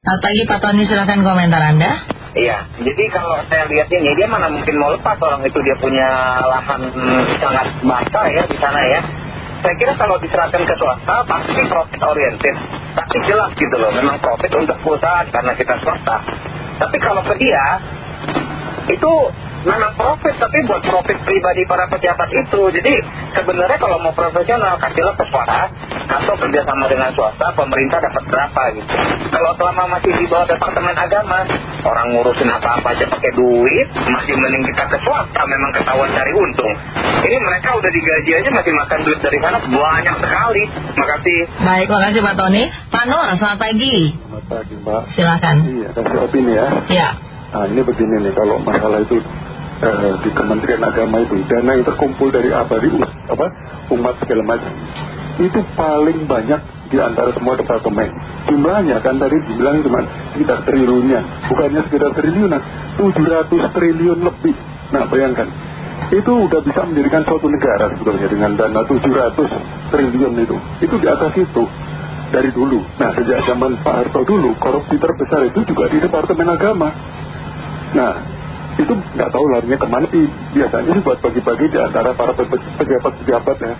Selamat pagi Pak Tony, silahkan komentar Anda. Iya, jadi kalau saya lihat ini, dia mana mungkin mau lepas orang itu dia punya lahan sangat basah ya di sana ya. Saya kira kalau diserahkan ke swasta pasti profit oriented. Tapi jelas gitu loh, memang profit untuk perusahaan karena kita swasta. Tapi kalau ke dia, itu memang profit tapi buat profit pribadi para pejabat itu. Jadi sebenarnya kalau mau profesional kasihlah ke swasta atau kerjasama dengan swasta, pemerintah dapat berapa gitu. Kalau selama masih di bawah departemen agama, orang ngurusin apa-apa aja pakai duit, masih mending kita ke swasta memang ketahuan cari untung. Ini mereka udah digaji aja masih makan duit dari sana banyak sekali. Makasih. Baik, makasih Pak Tony. Pak Nur, selamat pagi. Selamat pagi Mbak. Silakan. Iya, kasih opini ya. Ya. Nah ini begini nih, kalau masalah itu eh, di Kementerian Agama itu, dana yang terkumpul dari apa, di apa, umat segala macam, itu paling banyak di antara semua departemen. Jumlahnya kan tadi dibilang cuma sekitar triliunnya, bukannya sekitar triliunan, 700 triliun lebih. Nah bayangkan, itu udah bisa mendirikan suatu negara sebetulnya dengan dana 700 triliun itu. Itu di atas itu dari dulu. Nah sejak zaman Pak Harto dulu, korupsi terbesar itu juga di Departemen Agama. Nah itu nggak tahu larinya ke mana sih. Biasanya sih buat bagi-bagi di antara para pejabat-pejabat ya.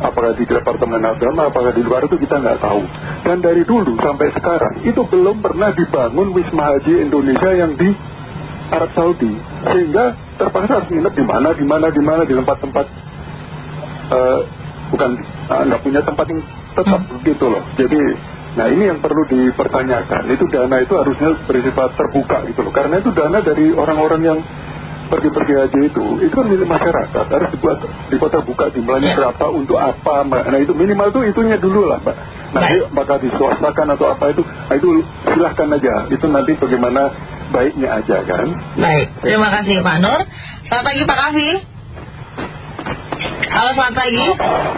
Apakah di Departemen Agama, apakah di luar itu kita nggak tahu. Dan dari dulu sampai sekarang itu belum pernah dibangun Wisma Haji Indonesia yang di Arab Saudi. Sehingga terpaksa harus nginep di mana, di mana, di mana, di tempat-tempat uh, bukan nggak punya tempat yang tetap gitu loh. Jadi, nah ini yang perlu dipertanyakan. Itu dana itu harusnya bersifat terbuka gitu loh. Karena itu dana dari orang-orang yang pergi-pergi haji itu, itu kan milik masyarakat. Harus dibuat, dibuat terbuka jumlahnya berapa, untuk apa. Nah itu minimal itu itunya dulu lah Mbak. Nah apakah diswastakan atau apa itu, nah, itu silahkan aja. Itu nanti bagaimana baiknya aja kan. Baik, terima kasih Pak Nur. Selamat pagi Pak Kavi. Halo selamat pagi.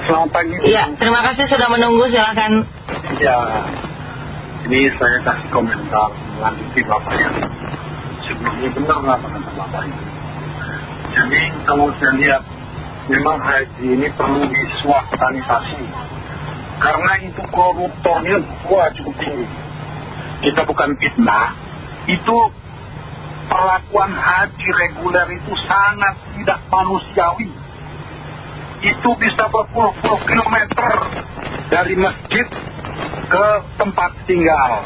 Selamat pagi. Iya, terima kasih sudah menunggu. Silahkan. Ya, ini saya kasih komentar melanjuti Bapak yang sebelumnya benar nggak kata Bapak itu. Jadi kalau saya lihat, memang haji ini perlu diswastanisasi. Karena itu koruptornya wah cukup tinggi. Kita bukan fitnah, itu perlakuan haji reguler itu sangat tidak manusiawi itu bisa berpuluh-puluh kilometer dari masjid ke tempat tinggal.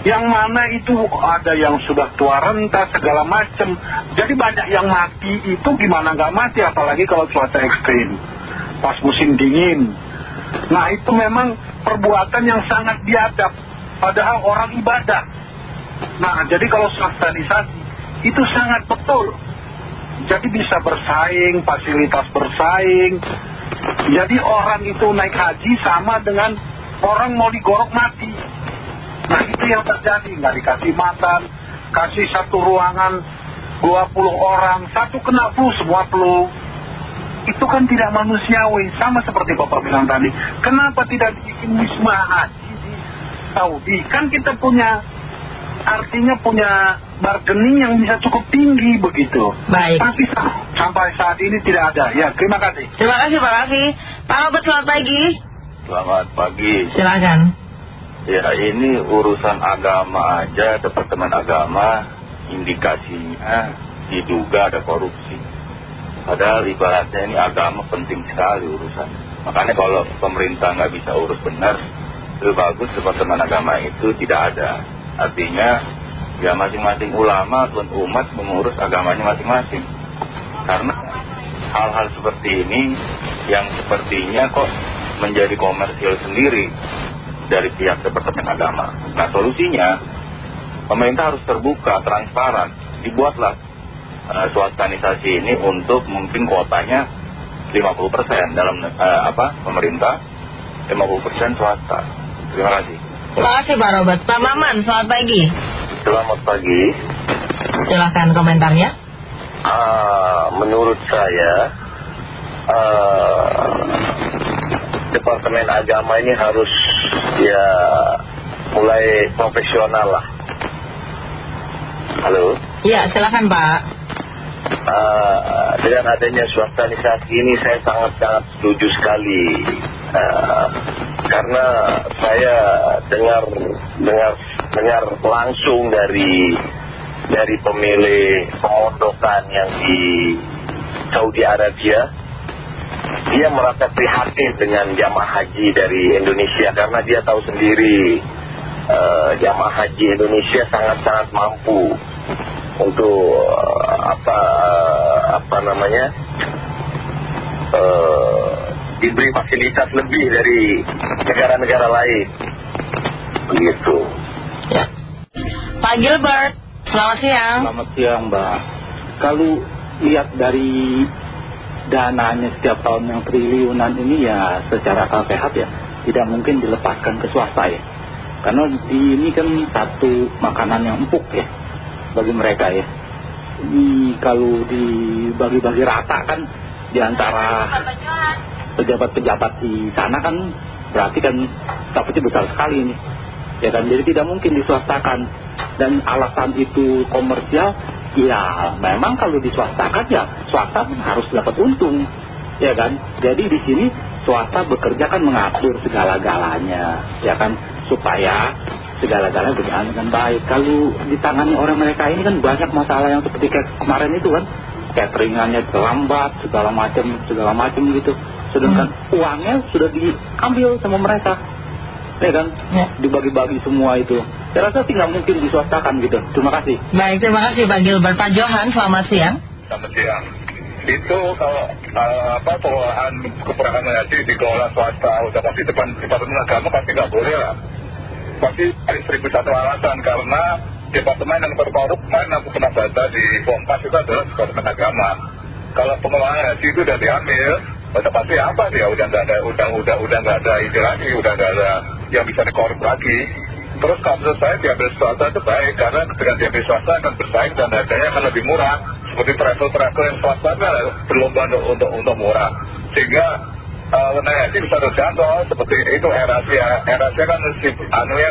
Yang mana itu ada yang sudah tua renta segala macam. Jadi banyak yang mati itu gimana nggak mati apalagi kalau cuaca ekstrim. Pas musim dingin. Nah itu memang perbuatan yang sangat biadab. Padahal orang ibadah. Nah jadi kalau sosialisasi itu sangat betul jadi bisa bersaing, fasilitas bersaing. Jadi orang itu naik haji sama dengan orang mau digorok mati. Nah itu yang terjadi, nggak dikasih makan, kasih satu ruangan 20 orang, satu kena flu, semua flu. Itu kan tidak manusiawi, sama seperti Bapak bilang tadi. Kenapa tidak dibikin wisma haji di Saudi? Kan kita punya, artinya punya bargaining yang bisa cukup tinggi begitu. Baik. Tapi sampai saat ini tidak ada. Ya, terima kasih. Terima kasih Pak Kavi. Pak Robert selamat pagi. Selamat pagi. Silakan. Ya ini urusan agama aja, Departemen Agama indikasinya diduga ada korupsi. Padahal ibaratnya ini agama penting sekali urusan. Makanya kalau pemerintah nggak bisa urus benar, lebih bagus Departemen Agama itu tidak ada. Artinya ya masing-masing ulama dan umat mengurus agamanya masing-masing. Karena hal-hal seperti ini yang sepertinya kok menjadi komersil sendiri dari pihak Departemen Agama. Nah solusinya pemerintah harus terbuka, transparan, dibuatlah uh, swastanisasi ini untuk mungkin kuotanya 50% dalam uh, apa pemerintah, 50% swasta. Terima kasih. Terima kasih Pak Robert. Pak Maman, selamat pagi. Selamat pagi. Silahkan komentarnya. Uh, menurut saya, uh, Departemen Agama ini harus ya mulai profesional lah. Halo. Ya, silakan Pak. Uh, dengan adanya swastanisasi ini saya sangat-sangat setuju sekali. Uh, karena saya dengar dengar dengar langsung dari dari pemilih pemondokan yang di Saudi Arabia dia merasa prihatin dengan jamaah haji dari Indonesia karena dia tahu sendiri uh, jamaah haji Indonesia sangat-sangat mampu untuk uh, apa uh, apa namanya diberi fasilitas lebih dari negara-negara lain. Begitu. Ya. Pak Gilbert selamat siang. Selamat siang Mbak. Kalau lihat dari dananya setiap tahun yang triliunan ini ya secara akal sehat ya tidak mungkin dilepaskan ke swasta ya. Karena ini kan satu makanan yang empuk ya bagi mereka ya. Ini kalau dibagi-bagi rata kan di antara pejabat-pejabat di sana kan berarti kan dapatnya besar sekali ini. Ya kan? Jadi tidak mungkin diswastakan dan alasan itu komersial ya memang kalau diswastakan ya swasta harus dapat untung ya kan? Jadi di sini swasta bekerja kan mengatur segala-galanya ya kan? Supaya segala-galanya berjalan dengan baik. Kalau ditangani orang mereka ini kan banyak masalah yang seperti kayak kemarin itu kan. Cateringannya terlambat segala macam segala macam gitu. Sedangkan hmm. uangnya sudah diambil sama mereka ya kan? Ya. dibagi-bagi semua itu. Saya rasa sih nggak mungkin diswastakan gitu. Terima kasih. Baik terima kasih Pak Gilbert. Pak Johan selamat siang. Selamat siang. Itu kalau uh, apa pengelolaan kekurangan haji dikelola swasta udah pasti depan departemen agama pasti nggak boleh lah. Pasti ada seribu satu alasan karena departemen yang terkorup mana aku pernah baca di Kompas itu adalah departemen agama. Kalau pengelolaan haji itu udah diambil udah pasti apa dia? Udah nggak ada udah udah udah nggak ada ide lagi udah nggak ada yang bisa dikorup lagi. Terus kalau menurut saya diambil swasta itu baik karena ketika diambil swasta akan bersaing dan harganya akan lebih murah. Seperti travel-travel yang swasta kan berlomba untuk, untuk, murah. Sehingga uh, haji bisa terjangkau seperti itu Erasia Erasia kan si anu ya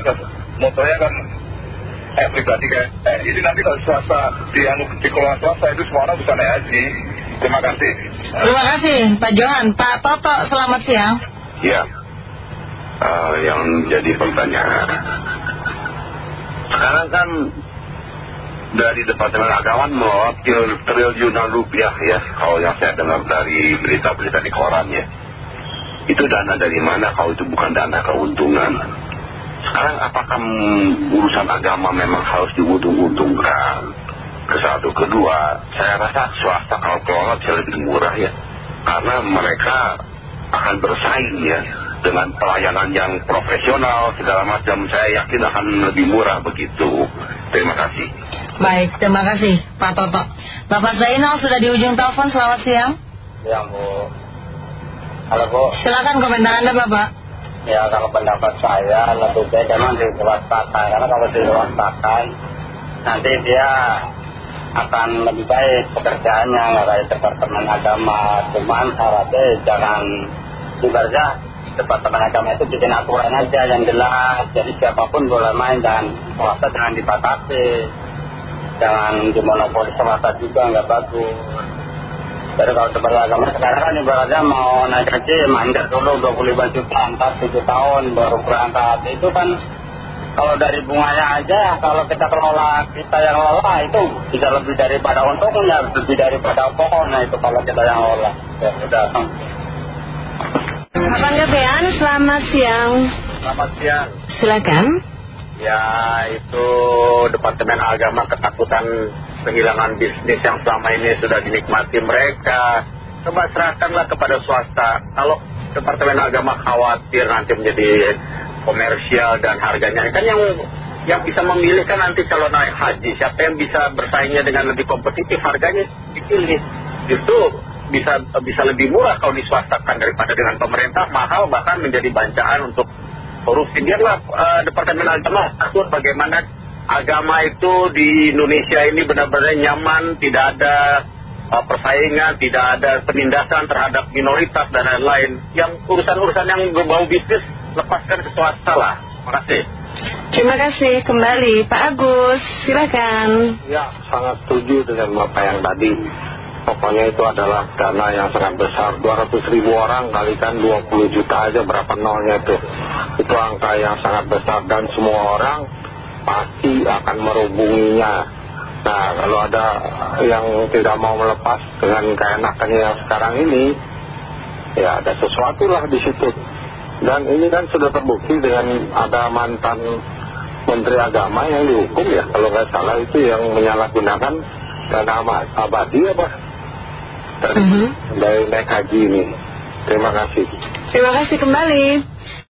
motornya kan eh pribadi kan eh, ini nanti kalau swasta di, anu, di kelola swasta itu semua orang bisa naik haji. Terima kasih. Terima kasih Pak Johan. Pak Toto selamat siang. Ya uh, yang menjadi pertanyaan. Sekarang kan dari Departemen Agama melolot triliunan rupiah ya kalau yang saya dengar dari berita-berita di koran ya. Itu dana dari mana? Kalau itu bukan dana keuntungan. Sekarang apakah urusan agama memang harus diuntung-untungkan? Ke satu kedua saya rasa swasta kalau kelola bisa lebih murah ya. Karena mereka akan bersaing ya dengan pelayanan yang profesional segala macam saya yakin akan lebih murah begitu. Terima kasih. Baik terima kasih Pak Toto. Bapak Zainal sudah di ujung telepon selamat siang. Ya Bu. Halo Bu. Silakan komentar Anda Bapak. Ya kalau pendapat saya lebih baik memang diwastakan karena kalau diwastakan nanti dia akan lebih baik pekerjaannya nggak kayak departemen agama. Cuman syaratnya jangan ibaratnya Departemen Agama itu bikin aturan aja yang jelas. Jadi siapa pun boleh main dan puasa jangan dibatasi. Jangan dimonopoli swasta juga nggak bagus. Jadi kalau Departemen Agama sekarang kan ibaratnya mau naik haji mandat dulu 25 juta antar 7 tahun baru berangkat. Itu kan kalau dari bunganya aja kalau kita kelola kita yang lola itu bisa lebih daripada untungnya lebih daripada pokoknya itu kalau kita yang lola ya udah Abang Gabean, selamat siang. Selamat siang. Silakan. Ya, itu Departemen Agama ketakutan kehilangan bisnis yang selama ini sudah dinikmati mereka. Coba serahkanlah kepada swasta. Kalau Departemen Agama khawatir nanti menjadi komersial dan harganya, kan yang yang bisa memilih kan nanti naik haji. Siapa yang bisa bersaingnya dengan lebih kompetitif harganya dipilih. Itu bisa bisa lebih murah kalau diswastakan daripada dengan pemerintah mahal bahkan menjadi bancaan untuk korupsi. Biarlah uh, Departemen Agama atur bagaimana agama itu di Indonesia ini benar-benar nyaman tidak ada uh, persaingan tidak ada penindasan terhadap minoritas dan lain-lain. Yang urusan-urusan yang berbau bisnis lepaskan ke swasta lah. Terima kasih. Terima kasih kembali Pak Agus. Silakan. Ya sangat setuju dengan Bapak yang tadi pokoknya itu adalah dana yang sangat besar 200 ribu orang kalikan 20 juta aja berapa nolnya itu itu angka yang sangat besar dan semua orang pasti akan merubunginya. Nah, kalau ada yang tidak mau melepas dengan keenakannya yang sekarang ini, ya ada sesuatu lah di situ. Dan ini kan sudah terbukti dengan ada mantan Menteri Agama yang dihukum ya, kalau nggak salah itu yang menyalahgunakan dana abadi apa? Dari naik haji ini. Terima kasih. Terima kasih kembali.